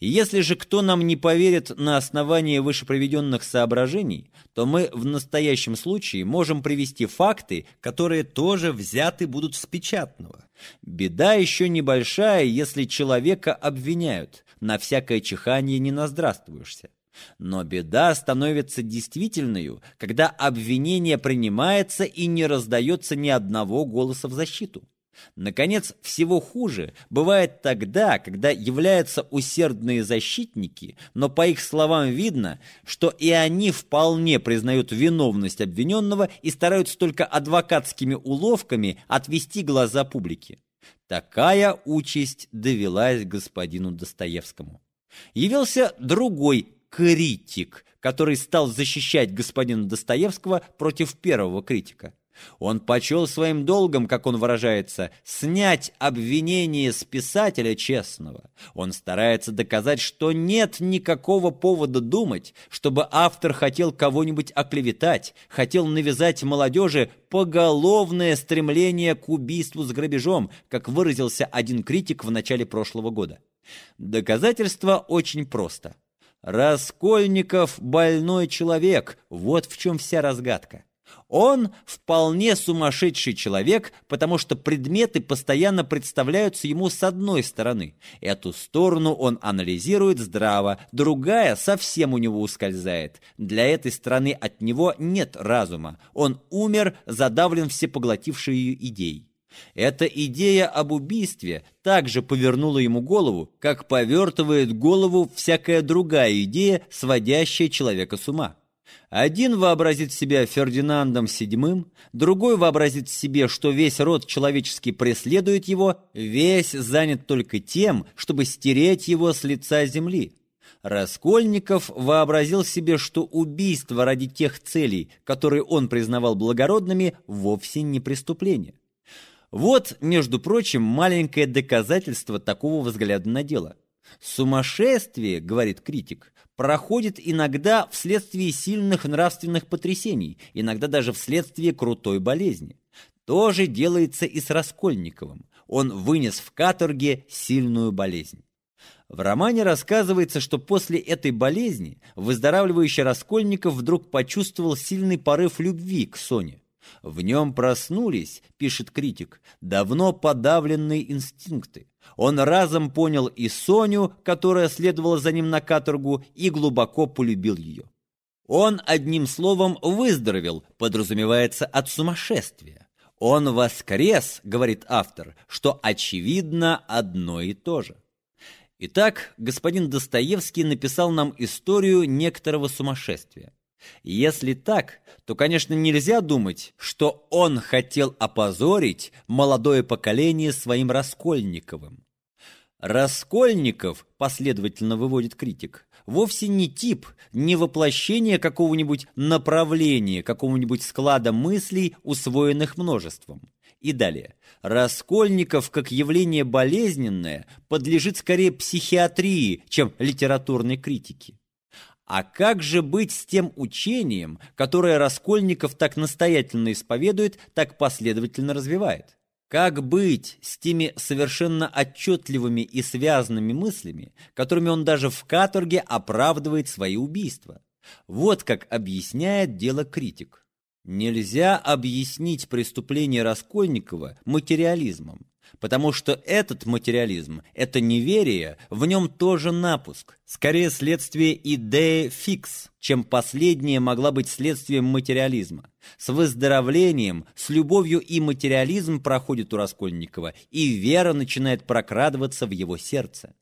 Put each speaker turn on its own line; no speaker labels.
Если же кто нам не поверит на основании вышеприведенных соображений, то мы в настоящем случае можем привести факты, которые тоже взяты будут с печатного. Беда еще небольшая, если человека обвиняют, на всякое чихание не наздравствуешься. Но беда становится действительной, когда обвинение принимается и не раздается ни одного голоса в защиту. Наконец, всего хуже бывает тогда, когда являются усердные защитники, но по их словам видно, что и они вполне признают виновность обвиненного и стараются только адвокатскими уловками отвести глаза публики. Такая участь довелась господину Достоевскому. Явился другой критик, который стал защищать господина Достоевского против первого критика. Он почел своим долгом, как он выражается, снять обвинение с писателя честного. Он старается доказать, что нет никакого повода думать, чтобы автор хотел кого-нибудь оклеветать, хотел навязать молодежи поголовное стремление к убийству с грабежом, как выразился один критик в начале прошлого года. Доказательство очень просто. Раскольников – больной человек, вот в чем вся разгадка. Он вполне сумасшедший человек, потому что предметы постоянно представляются ему с одной стороны. Эту сторону он анализирует здраво, другая совсем у него ускользает. Для этой стороны от него нет разума. Он умер, задавлен всепоглотившей ее идеей. Эта идея об убийстве также повернула ему голову, как повертывает голову всякая другая идея, сводящая человека с ума. Один вообразит себя Фердинандом VII, другой вообразит себе, что весь род человеческий преследует его, весь занят только тем, чтобы стереть его с лица земли. Раскольников вообразил себе, что убийство ради тех целей, которые он признавал благородными, вовсе не преступление. Вот, между прочим, маленькое доказательство такого взгляда на дело. Сумасшествие, говорит критик, проходит иногда вследствие сильных нравственных потрясений, иногда даже вследствие крутой болезни. То же делается и с Раскольниковым. Он вынес в каторге сильную болезнь. В романе рассказывается, что после этой болезни выздоравливающий Раскольников вдруг почувствовал сильный порыв любви к Соне. В нем проснулись, пишет критик, давно подавленные инстинкты. Он разом понял и Соню, которая следовала за ним на каторгу, и глубоко полюбил ее. Он, одним словом, выздоровел, подразумевается, от сумасшествия. Он воскрес, говорит автор, что очевидно одно и то же. Итак, господин Достоевский написал нам историю некоторого сумасшествия. Если так, то, конечно, нельзя думать, что он хотел опозорить молодое поколение своим Раскольниковым. Раскольников, последовательно выводит критик, вовсе не тип, не воплощение какого-нибудь направления, какого-нибудь склада мыслей, усвоенных множеством. И далее. Раскольников, как явление болезненное, подлежит скорее психиатрии, чем литературной критике. А как же быть с тем учением, которое Раскольников так настоятельно исповедует, так последовательно развивает? Как быть с теми совершенно отчетливыми и связанными мыслями, которыми он даже в каторге оправдывает свои убийства? Вот как объясняет дело критик. Нельзя объяснить преступление Раскольникова материализмом потому что этот материализм, это неверие, в нем тоже напуск, скорее следствие идеи фикс, чем последняя могла быть следствием материализма. С выздоровлением, с любовью и материализм проходит у Раскольникова, и вера начинает прокрадываться в его сердце.